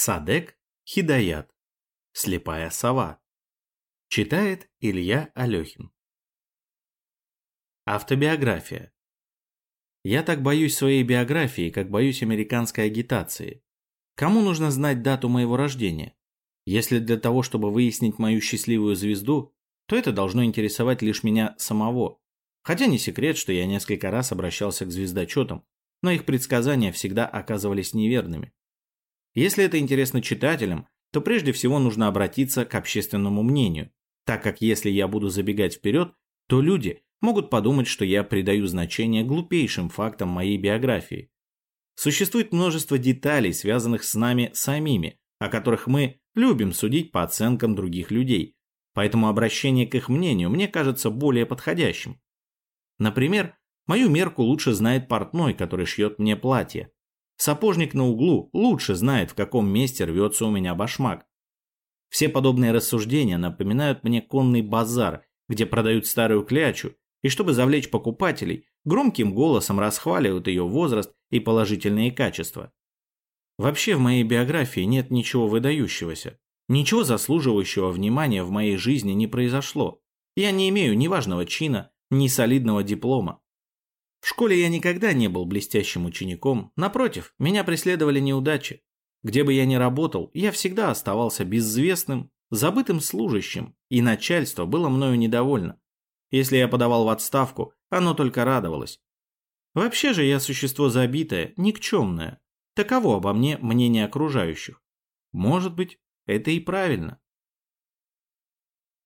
Садек Хидаят. Слепая сова. Читает Илья Алехин. Автобиография. Я так боюсь своей биографии, как боюсь американской агитации. Кому нужно знать дату моего рождения? Если для того, чтобы выяснить мою счастливую звезду, то это должно интересовать лишь меня самого. Хотя не секрет, что я несколько раз обращался к звездочетам, но их предсказания всегда оказывались неверными. Если это интересно читателям, то прежде всего нужно обратиться к общественному мнению, так как если я буду забегать вперед, то люди могут подумать, что я придаю значение глупейшим фактам моей биографии. Существует множество деталей, связанных с нами самими, о которых мы любим судить по оценкам других людей, поэтому обращение к их мнению мне кажется более подходящим. Например, мою мерку лучше знает портной, который шьет мне платье. Сапожник на углу лучше знает, в каком месте рвется у меня башмак. Все подобные рассуждения напоминают мне конный базар, где продают старую клячу, и чтобы завлечь покупателей, громким голосом расхваливают ее возраст и положительные качества. Вообще в моей биографии нет ничего выдающегося. Ничего заслуживающего внимания в моей жизни не произошло. Я не имею ни важного чина, ни солидного диплома. В школе я никогда не был блестящим учеником, напротив, меня преследовали неудачи. Где бы я ни работал, я всегда оставался безвестным, забытым служащим, и начальство было мною недовольно. Если я подавал в отставку, оно только радовалось. Вообще же я существо забитое, никчемное. Таково обо мне мнение окружающих. Может быть, это и правильно.